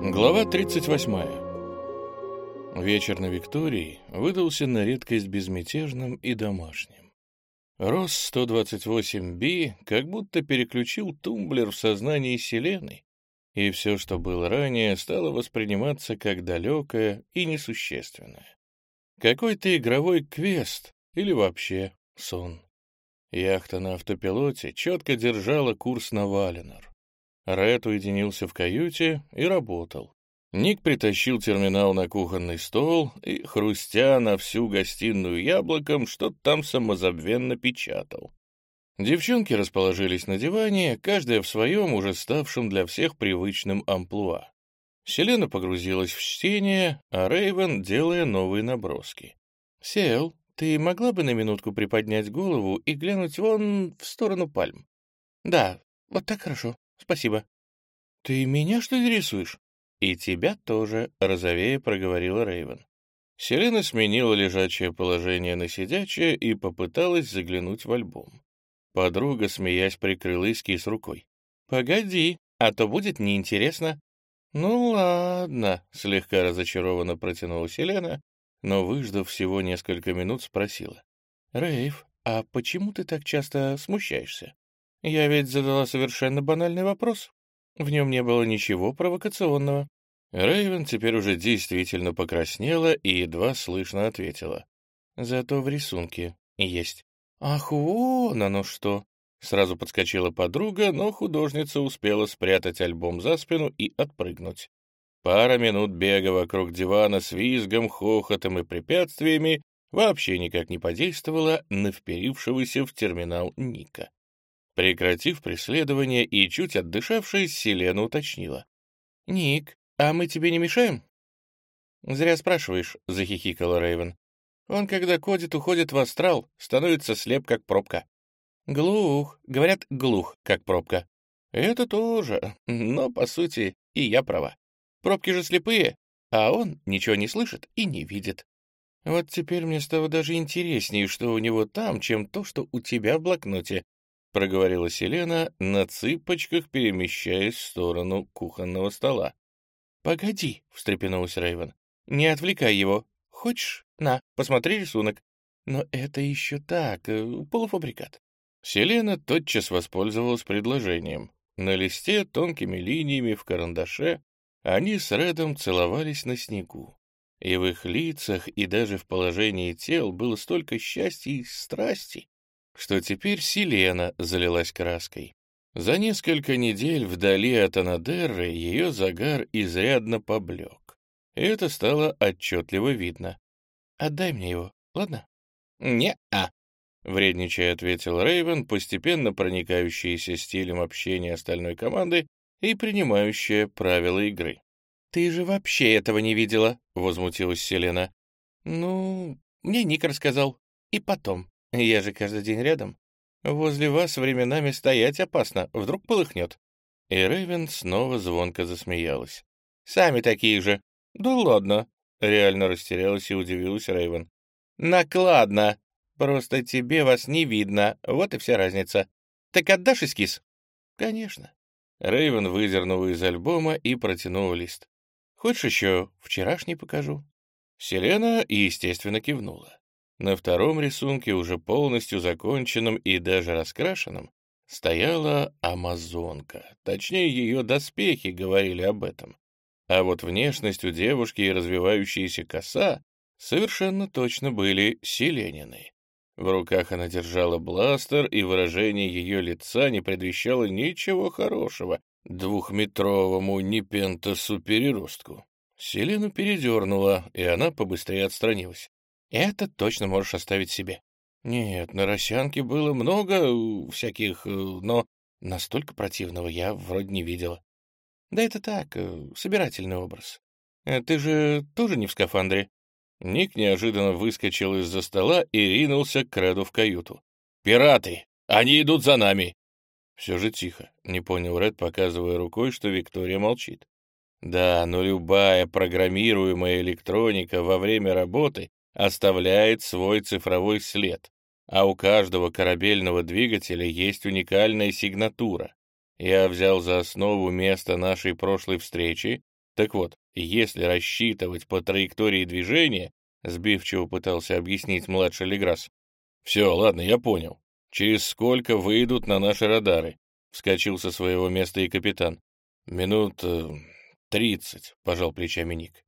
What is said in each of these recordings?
Глава 38. Вечер на Виктории выдался на редкость безмятежным и домашним. Рос 128B как будто переключил тумблер в сознании Селены, и все, что было ранее, стало восприниматься как далекое и несущественное. Какой-то игровой квест или вообще сон. Яхта на автопилоте четко держала курс на Валенор. Ред уединился в каюте и работал. Ник притащил терминал на кухонный стол и, хрустя на всю гостиную яблоком, что-то там самозабвенно печатал. Девчонки расположились на диване, каждая в своем, уже ставшем для всех привычным амплуа. Селена погрузилась в чтение, а Рейвен делая новые наброски. «Сел, ты могла бы на минутку приподнять голову и глянуть вон в сторону пальм?» «Да, вот так хорошо. «Спасибо». «Ты меня, что ли, рисуешь?» «И тебя тоже», — розовее проговорила Рейвен. Селена сменила лежачее положение на сидячее и попыталась заглянуть в альбом. Подруга, смеясь, прикрыла эскиз рукой. «Погоди, а то будет неинтересно». «Ну ладно», — слегка разочарованно протянула Селена, но, выждав всего несколько минут, спросила. «Рейв, а почему ты так часто смущаешься?» Я ведь задала совершенно банальный вопрос. В нем не было ничего провокационного. Рейвен теперь уже действительно покраснела и едва слышно ответила. Зато в рисунке есть. «Ах, вон оно что!» Сразу подскочила подруга, но художница успела спрятать альбом за спину и отпрыгнуть. Пара минут бега вокруг дивана с визгом, хохотом и препятствиями вообще никак не подействовала на вперившегося в терминал Ника. Прекратив преследование и чуть отдышавшись, Селена уточнила. «Ник, а мы тебе не мешаем?» «Зря спрашиваешь», — захихикала Рейвен. «Он, когда кодит, уходит в астрал, становится слеп, как пробка». «Глух», — говорят, глух, как пробка. «Это тоже, но, по сути, и я права. Пробки же слепые, а он ничего не слышит и не видит. Вот теперь мне стало даже интереснее, что у него там, чем то, что у тебя в блокноте. — проговорила Селена, на цыпочках перемещаясь в сторону кухонного стола. «Погоди», — встрепенулась Рейвен, — «не отвлекай его. Хочешь? На, посмотри рисунок. Но это еще так, э, полуфабрикат». Селена тотчас воспользовалась предложением. На листе тонкими линиями в карандаше они с Редом целовались на снегу. И в их лицах, и даже в положении тел было столько счастья и страсти, что теперь Селена залилась краской. За несколько недель вдали от Анадерры ее загар изрядно поблек. И это стало отчетливо видно. «Отдай мне его, ладно?» «Не-а», — вредничая ответил Рейвен, постепенно проникающийся стилем общения остальной команды и принимающая правила игры. «Ты же вообще этого не видела», — возмутилась Селена. «Ну, мне Ник рассказал. И потом. Я же каждый день рядом. Возле вас временами стоять опасно, вдруг полыхнет». И Рэйвен снова звонко засмеялась. «Сами такие же». «Да ладно», — реально растерялась и удивилась Рэйвен. «Накладно. Просто тебе вас не видно, вот и вся разница. Так отдашь эскиз?» «Конечно». Рэйвен выдернула из альбома и протянула лист. «Хочешь еще вчерашний покажу?» Селена, естественно, кивнула. На втором рисунке, уже полностью законченном и даже раскрашенном, стояла амазонка. Точнее, ее доспехи говорили об этом. А вот внешность у девушки и развивающаяся коса совершенно точно были селенины. В руках она держала бластер, и выражение ее лица не предвещало ничего хорошего двухметровому непентасу-переростку. Селену передернула, и она побыстрее отстранилась. Это точно можешь оставить себе. Нет, на Росянке было много э, всяких, э, но настолько противного я вроде не видела. Да это так, э, собирательный образ. Ты же тоже не в скафандре? Ник неожиданно выскочил из-за стола и ринулся к Реду в каюту. «Пираты! Они идут за нами!» Все же тихо, не понял Ред, показывая рукой, что Виктория молчит. Да, но любая программируемая электроника во время работы оставляет свой цифровой след, а у каждого корабельного двигателя есть уникальная сигнатура. Я взял за основу место нашей прошлой встречи, Так вот, если рассчитывать по траектории движения, сбивчиво пытался объяснить младший Леграсс. Все, ладно, я понял. Через сколько выйдут на наши радары? Вскочил со своего места и капитан. Минут э, тридцать, пожал плечами Ник.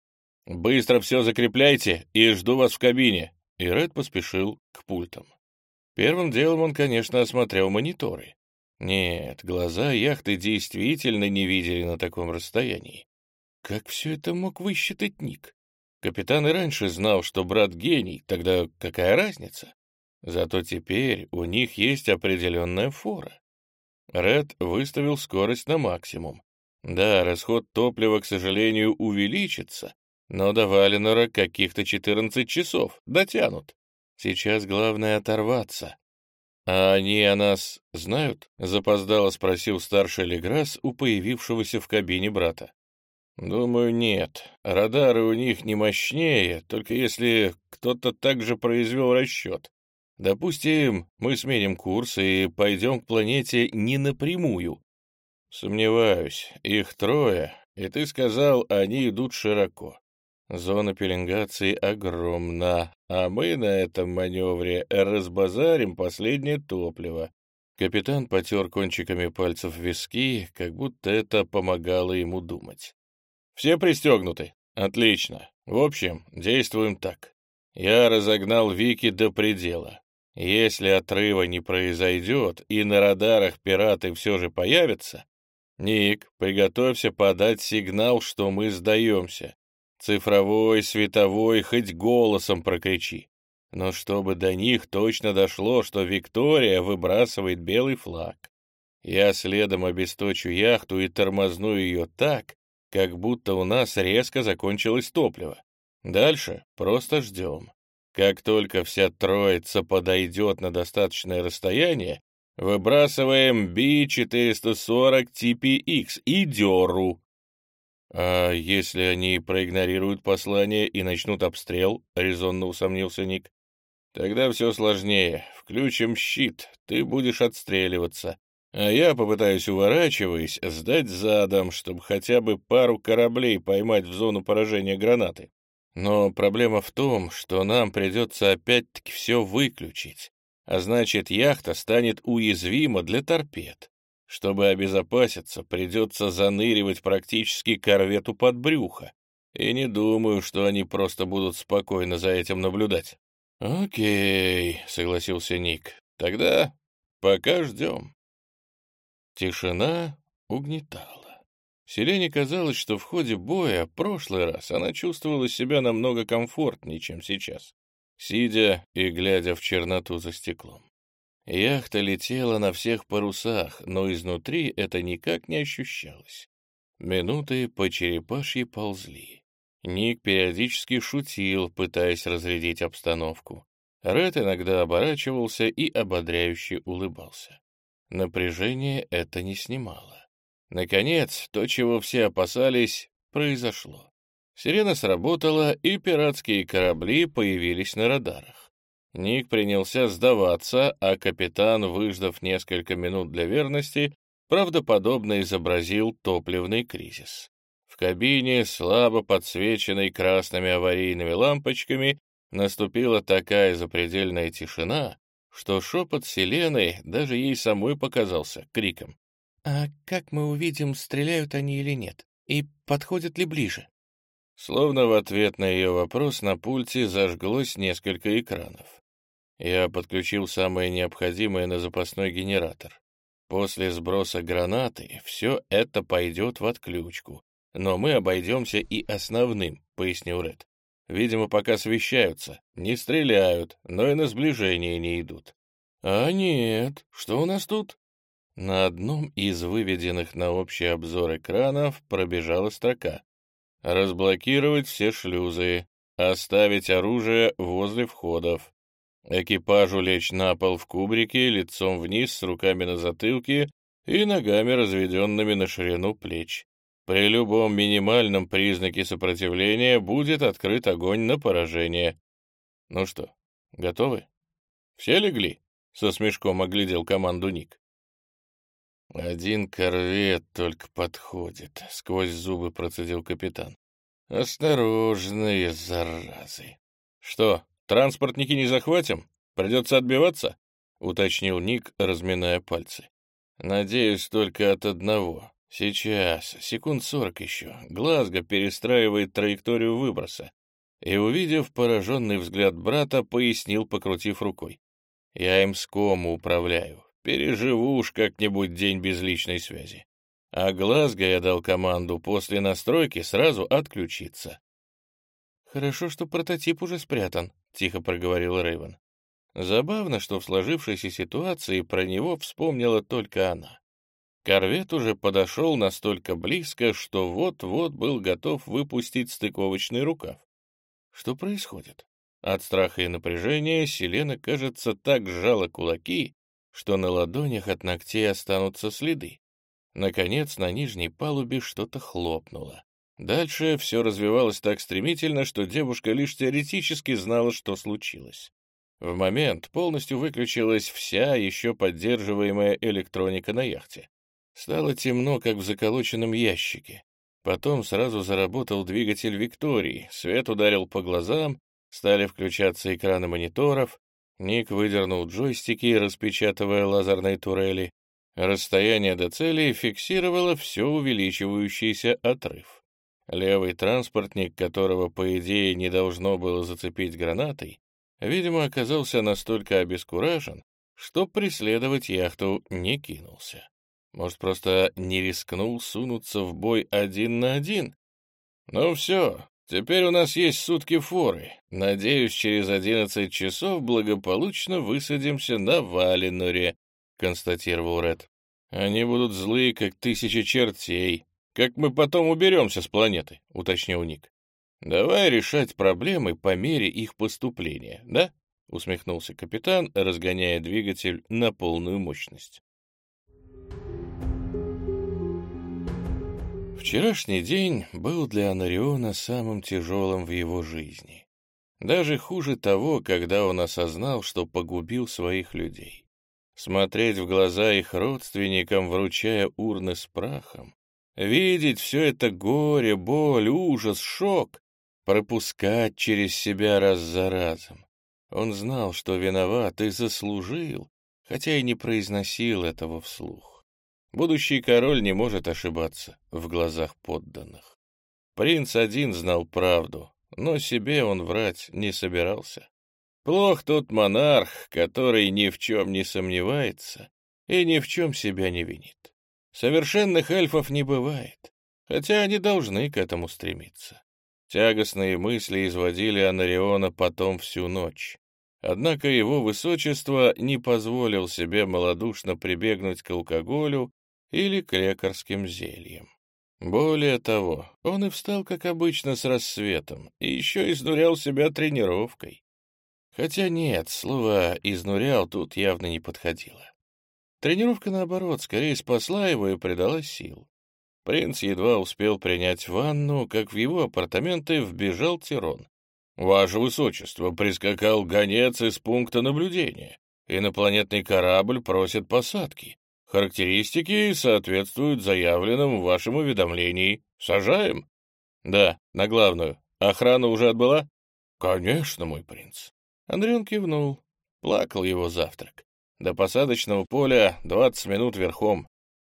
Быстро все закрепляйте и жду вас в кабине. И Ред поспешил к пультам. Первым делом он, конечно, осмотрел мониторы. Нет, глаза яхты действительно не видели на таком расстоянии. Как все это мог высчитать Ник? Капитан и раньше знал, что брат гений, тогда какая разница? Зато теперь у них есть определенная фора. Ред выставил скорость на максимум. Да, расход топлива, к сожалению, увеличится, но до Валенора каких-то 14 часов дотянут. Сейчас главное оторваться. «А они о нас знают?» — запоздало спросил старший Леграсс у появившегося в кабине брата. «Думаю, нет. Радары у них не мощнее, только если кто-то также произвел расчет. Допустим, мы сменим курс и пойдем к планете не напрямую. Сомневаюсь, их трое, и ты сказал, они идут широко. Зона пеленгации огромна, а мы на этом маневре разбазарим последнее топливо. Капитан потер кончиками пальцев виски, как будто это помогало ему думать. «Все пристегнуты? Отлично. В общем, действуем так. Я разогнал Вики до предела. Если отрыва не произойдет и на радарах пираты все же появятся, Ник, приготовься подать сигнал, что мы сдаемся. Цифровой, световой, хоть голосом прокричи. Но чтобы до них точно дошло, что Виктория выбрасывает белый флаг. Я следом обесточу яхту и тормозну ее так, как будто у нас резко закончилось топливо. Дальше просто ждем. Как только вся троица подойдет на достаточное расстояние, выбрасываем B-440 TPX и дёру. А если они проигнорируют послание и начнут обстрел, резонно усомнился Ник, тогда все сложнее. Включим щит, ты будешь отстреливаться. А я попытаюсь, уворачиваясь, сдать задом, чтобы хотя бы пару кораблей поймать в зону поражения гранаты. Но проблема в том, что нам придется опять-таки все выключить, а значит, яхта станет уязвима для торпед. Чтобы обезопаситься, придется заныривать практически корвету под брюхо. И не думаю, что они просто будут спокойно за этим наблюдать. «Окей», — согласился Ник. «Тогда пока ждем». Тишина угнетала. Селене казалось, что в ходе боя прошлый раз она чувствовала себя намного комфортнее, чем сейчас, сидя и глядя в черноту за стеклом. Яхта летела на всех парусах, но изнутри это никак не ощущалось. Минуты по черепашьи ползли. Ник периодически шутил, пытаясь разрядить обстановку. Ред иногда оборачивался и ободряюще улыбался. Напряжение это не снимало. Наконец, то, чего все опасались, произошло. Сирена сработала, и пиратские корабли появились на радарах. Ник принялся сдаваться, а капитан, выждав несколько минут для верности, правдоподобно изобразил топливный кризис. В кабине, слабо подсвеченной красными аварийными лампочками, наступила такая запредельная тишина, что шепот Селены даже ей самой показался криком. «А как мы увидим, стреляют они или нет? И подходят ли ближе?» Словно в ответ на ее вопрос на пульте зажглось несколько экранов. Я подключил самое необходимое на запасной генератор. После сброса гранаты все это пойдет в отключку, но мы обойдемся и основным, — пояснил Ред. Видимо, пока освещаются, не стреляют, но и на сближение не идут. А нет, что у нас тут? На одном из выведенных на общий обзор экранов пробежала строка «Разблокировать все шлюзы, оставить оружие возле входов, экипажу лечь на пол в кубрике, лицом вниз, с руками на затылке и ногами, разведенными на ширину плеч. При любом минимальном признаке сопротивления будет открыт огонь на поражение. Ну что, готовы? Все легли? Со смешком оглядел команду Ник. «Один корвет только подходит», — сквозь зубы процедил капитан. «Осторожные заразы». «Что, транспортники не захватим? Придется отбиваться?» — уточнил Ник, разминая пальцы. «Надеюсь только от одного. Сейчас, секунд сорок еще. Глазго перестраивает траекторию выброса. И, увидев пораженный взгляд брата, пояснил, покрутив рукой. «Я им с кому управляю. Переживу уж как-нибудь день без личной связи. А Глазго я дал команду после настройки сразу отключиться. «Хорошо, что прототип уже спрятан», — тихо проговорил Рэйвен. Забавно, что в сложившейся ситуации про него вспомнила только она. Корвет уже подошел настолько близко, что вот-вот был готов выпустить стыковочный рукав. Что происходит? От страха и напряжения Селена, кажется, так сжала кулаки, что на ладонях от ногтей останутся следы. Наконец, на нижней палубе что-то хлопнуло. Дальше все развивалось так стремительно, что девушка лишь теоретически знала, что случилось. В момент полностью выключилась вся еще поддерживаемая электроника на яхте. Стало темно, как в заколоченном ящике. Потом сразу заработал двигатель Виктории, свет ударил по глазам, стали включаться экраны мониторов, Ник выдернул джойстики, распечатывая лазерные турели. Расстояние до цели фиксировало все увеличивающийся отрыв. Левый транспортник, которого, по идее, не должно было зацепить гранатой, видимо, оказался настолько обескуражен, что преследовать яхту не кинулся. Может, просто не рискнул сунуться в бой один на один? Ну все, Теперь у нас есть сутки форы. Надеюсь, через одиннадцать часов благополучно высадимся на Валеноре», — констатировал Ред. «Они будут злые, как тысяча чертей. Как мы потом уберемся с планеты?» — уточнил Ник. «Давай решать проблемы по мере их поступления, да?» — усмехнулся капитан, разгоняя двигатель на полную мощность. Вчерашний день был для Анариона самым тяжелым в его жизни. Даже хуже того, когда он осознал, что погубил своих людей. Смотреть в глаза их родственникам, вручая урны с прахом, видеть все это горе, боль, ужас, шок, пропускать через себя раз за разом. Он знал, что виноват и заслужил, хотя и не произносил этого вслух. Будущий король не может ошибаться в глазах подданных. Принц один знал правду, но себе он врать не собирался. Плох тот монарх, который ни в чем не сомневается и ни в чем себя не винит. Совершенных эльфов не бывает, хотя они должны к этому стремиться. Тягостные мысли изводили Анариона потом всю ночь. Однако его высочество не позволил себе малодушно прибегнуть к алкоголю или к лекарским зельям. Более того, он и встал, как обычно, с рассветом, и еще изнурял себя тренировкой. Хотя нет, слово «изнурял» тут явно не подходило. Тренировка, наоборот, скорее спасла его и придала сил. Принц едва успел принять ванну, как в его апартаменты вбежал Тирон. «Ваше Высочество, прискакал гонец из пункта наблюдения. Инопланетный корабль просит посадки. Характеристики соответствуют заявленным в вашем уведомлении. Сажаем? Да, на главную. Охрана уже отбыла? Конечно, мой принц. Андреон кивнул. Плакал его завтрак. До посадочного поля двадцать минут верхом.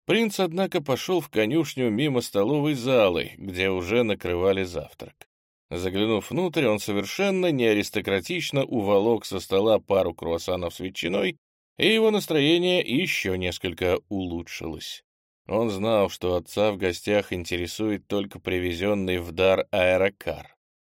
Принц, однако, пошел в конюшню мимо столовой залы, где уже накрывали завтрак. Заглянув внутрь, он совершенно неаристократично уволок со стола пару круассанов с ветчиной и его настроение еще несколько улучшилось. Он знал, что отца в гостях интересует только привезенный в дар аэрокар.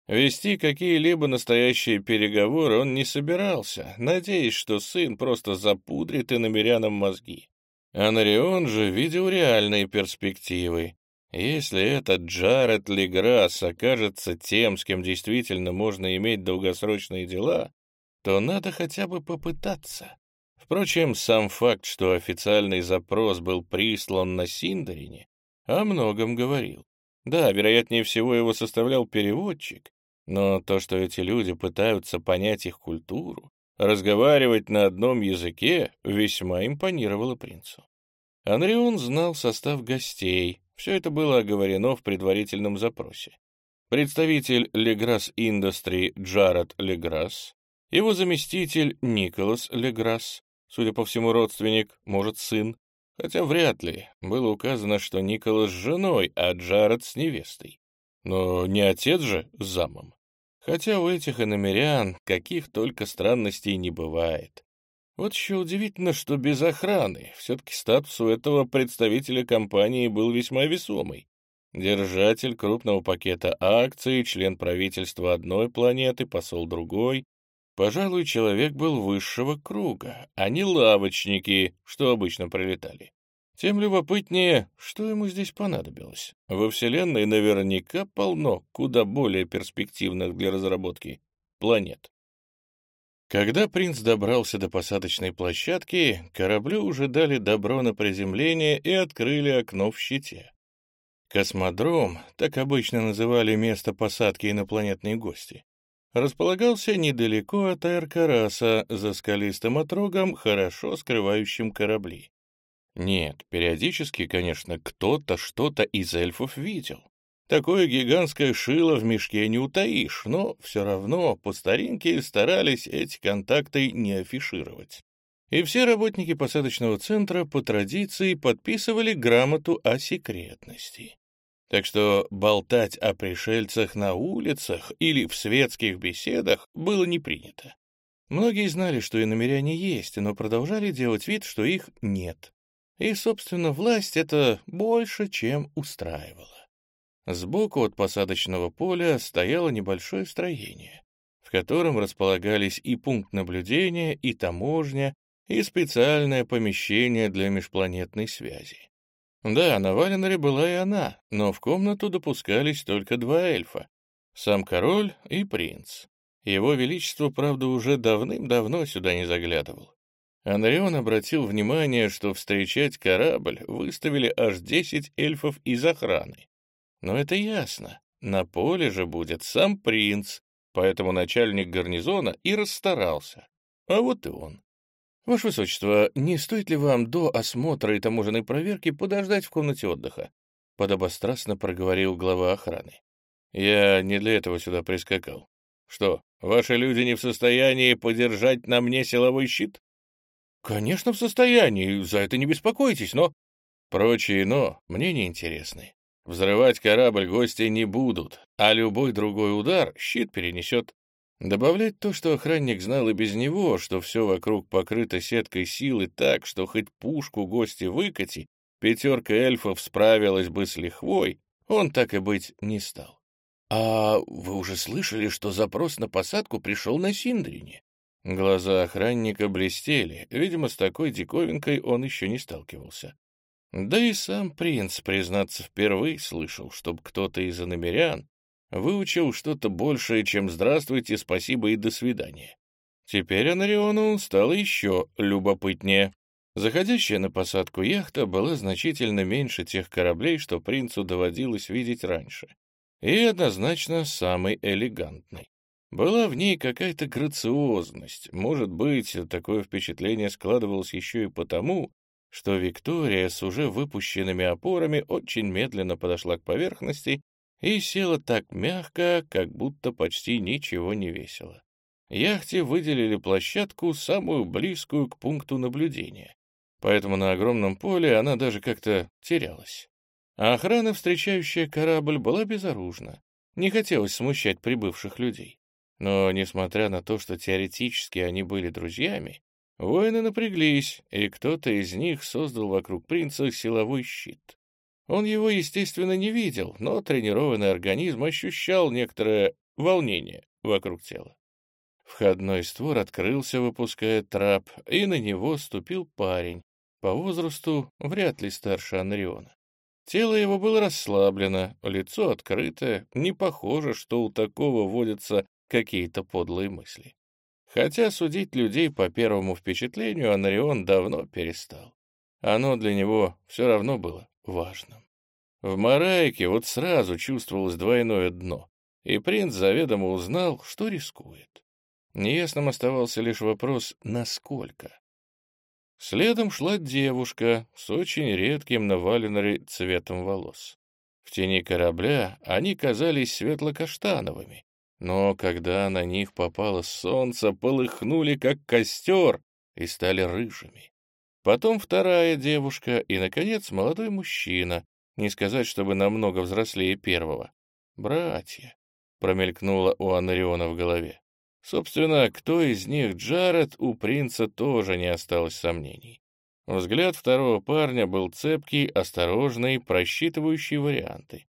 Вести какие-либо настоящие переговоры он не собирался, надеясь, что сын просто запудрит и намерянам мозги. Анарион же видел реальные перспективы. Если этот Джаред Леграсс окажется тем, с кем действительно можно иметь долгосрочные дела, то надо хотя бы попытаться. Впрочем, сам факт, что официальный запрос был прислан на Синдарине, о многом говорил. Да, вероятнее всего его составлял переводчик, но то, что эти люди пытаются понять их культуру, разговаривать на одном языке, весьма импонировало принцу. Анрион знал состав гостей, все это было оговорено в предварительном запросе. Представитель Леграсс Индустри Джаред Леграсс, его заместитель Николас Леграсс, судя по всему родственник, может сын, хотя вряд ли, было указано, что Николас с женой, а Джаред с невестой. Но не отец же с замом. Хотя у этих иномерян каких только странностей не бывает. Вот еще удивительно, что без охраны. Все-таки статус у этого представителя компании был весьма весомый. Держатель крупного пакета акций, член правительства одной планеты, посол другой. Пожалуй, человек был высшего круга, а не лавочники, что обычно прилетали. Тем любопытнее, что ему здесь понадобилось. Во Вселенной наверняка полно куда более перспективных для разработки планет. Когда принц добрался до посадочной площадки, кораблю уже дали добро на приземление и открыли окно в щите. Космодром, так обычно называли место посадки инопланетной гости, располагался недалеко от Аэркараса, за скалистым отрогом, хорошо скрывающим корабли. Нет, периодически, конечно, кто-то что-то из эльфов видел. Такое гигантское шило в мешке не утаишь, но все равно по старинке старались эти контакты не афишировать. И все работники посадочного центра по традиции подписывали грамоту о секретности. Так что болтать о пришельцах на улицах или в светских беседах было не принято. Многие знали, что иномеряне есть, но продолжали делать вид, что их нет. И, собственно, власть это больше, чем устраивала. Сбоку от посадочного поля стояло небольшое строение, в котором располагались и пункт наблюдения, и таможня, и специальное помещение для межпланетной связи. Да, на Валеноре была и она, но в комнату допускались только два эльфа — сам король и принц. Его Величество, правда, уже давным-давно сюда не заглядывал. Анрион обратил внимание, что встречать корабль выставили аж десять эльфов из охраны. Но это ясно. На поле же будет сам принц, поэтому начальник гарнизона и расстарался. А вот и он. «Ваше Высочество, не стоит ли вам до осмотра и таможенной проверки подождать в комнате отдыха?» — подобострастно проговорил глава охраны. «Я не для этого сюда прискакал. Что, ваши люди не в состоянии подержать на мне силовой щит?» «Конечно, в состоянии, за это не беспокойтесь, но...» «Прочие «но» мне не интересны. Взрывать корабль гости не будут, а любой другой удар щит перенесет. Добавлять то, что охранник знал и без него, что все вокруг покрыто сеткой силы так, что хоть пушку гости выкати, пятерка эльфов справилась бы с лихвой, он так и быть не стал. «А вы уже слышали, что запрос на посадку пришел на Синдрине?» Глаза охранника блестели, видимо, с такой диковинкой он еще не сталкивался. Да и сам принц, признаться, впервые слышал, чтобы кто-то из иномерян выучил что-то большее, чем «здравствуйте», «спасибо» и «до свидания». Теперь Анариону стало еще любопытнее. Заходящая на посадку яхта была значительно меньше тех кораблей, что принцу доводилось видеть раньше, и однозначно самой элегантной. Была в ней какая-то грациозность. Может быть, такое впечатление складывалось еще и потому, что Виктория с уже выпущенными опорами очень медленно подошла к поверхности и села так мягко, как будто почти ничего не весила. Яхте выделили площадку, самую близкую к пункту наблюдения, поэтому на огромном поле она даже как-то терялась. А охрана, встречающая корабль, была безоружна. Не хотелось смущать прибывших людей. Но, несмотря на то, что теоретически они были друзьями, воины напряглись, и кто-то из них создал вокруг принца силовой щит. Он его, естественно, не видел, но тренированный организм ощущал некоторое волнение вокруг тела. Входной створ открылся, выпуская трап, и на него ступил парень, по возрасту вряд ли старше Анриона. Тело его было расслаблено, лицо открытое, не похоже, что у такого водятся какие-то подлые мысли. Хотя судить людей по первому впечатлению Анарион давно перестал. Оно для него все равно было важным. В Марайке вот сразу чувствовалось двойное дно, и принц заведомо узнал, что рискует. Неясным оставался лишь вопрос «насколько?». Следом шла девушка с очень редким на Валеноре цветом волос. В тени корабля они казались светло-каштановыми, но когда на них попало солнце, полыхнули как костер и стали рыжими. Потом вторая девушка и, наконец, молодой мужчина, не сказать, чтобы намного взрослее первого. «Братья», — промелькнуло у Анариона в голове. Собственно, кто из них Джаред, у принца тоже не осталось сомнений. Взгляд второго парня был цепкий, осторожный, просчитывающий варианты.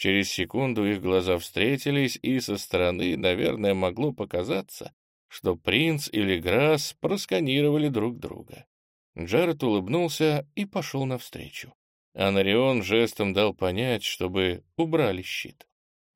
Через секунду их глаза встретились, и со стороны, наверное, могло показаться, что принц или Грасс просканировали друг друга. Джаред улыбнулся и пошел навстречу. Анарион жестом дал понять, чтобы убрали щит.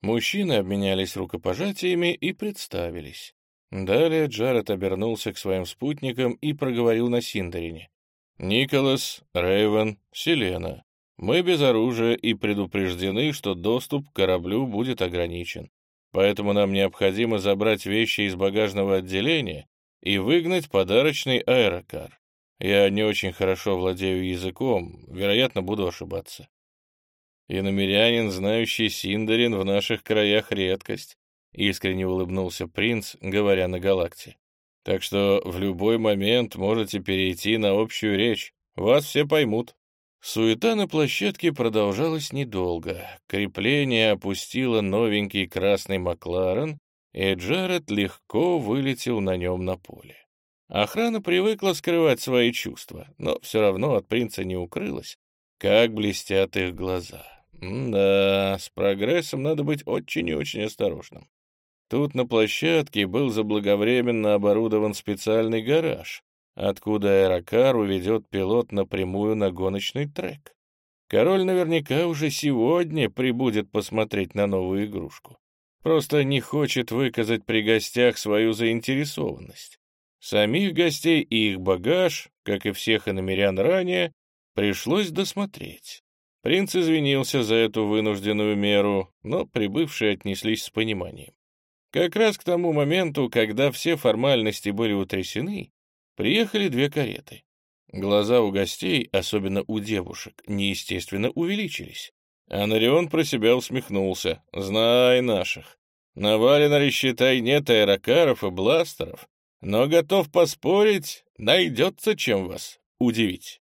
Мужчины обменялись рукопожатиями и представились. Далее Джаред обернулся к своим спутникам и проговорил на Синдарине. «Николас, Рейвен, Селена, мы без оружия и предупреждены, что доступ к кораблю будет ограничен. Поэтому нам необходимо забрать вещи из багажного отделения и выгнать подарочный аэрокар. Я не очень хорошо владею языком, вероятно, буду ошибаться. И намерянин, знающий Синдарин, в наших краях редкость. Искренне улыбнулся принц, говоря на галакте. Так что в любой момент можете перейти на общую речь. Вас все поймут. Суета на площадке продолжалась недолго. Крепление опустило новенький красный Макларен, и Джаред легко вылетел на нем на поле. Охрана привыкла скрывать свои чувства, но все равно от принца не укрылась, как блестят их глаза. Да, с прогрессом надо быть очень и очень осторожным. Тут на площадке был заблаговременно оборудован специальный гараж, откуда аэрокар уведет пилот напрямую на гоночный трек. Король наверняка уже сегодня прибудет посмотреть на новую игрушку. Просто не хочет выказать при гостях свою заинтересованность. Самих гостей и их багаж, как и всех иномерян ранее, пришлось досмотреть. Принц извинился за эту вынужденную меру, но прибывшие отнеслись с пониманием. Как раз к тому моменту, когда все формальности были утрясены, приехали две кареты. Глаза у гостей, особенно у девушек, неестественно увеличились. Анарион про себя усмехнулся. «Знай наших. На Валенаре, считай, нет аэрокаров и бластеров, но готов поспорить, найдется чем вас удивить».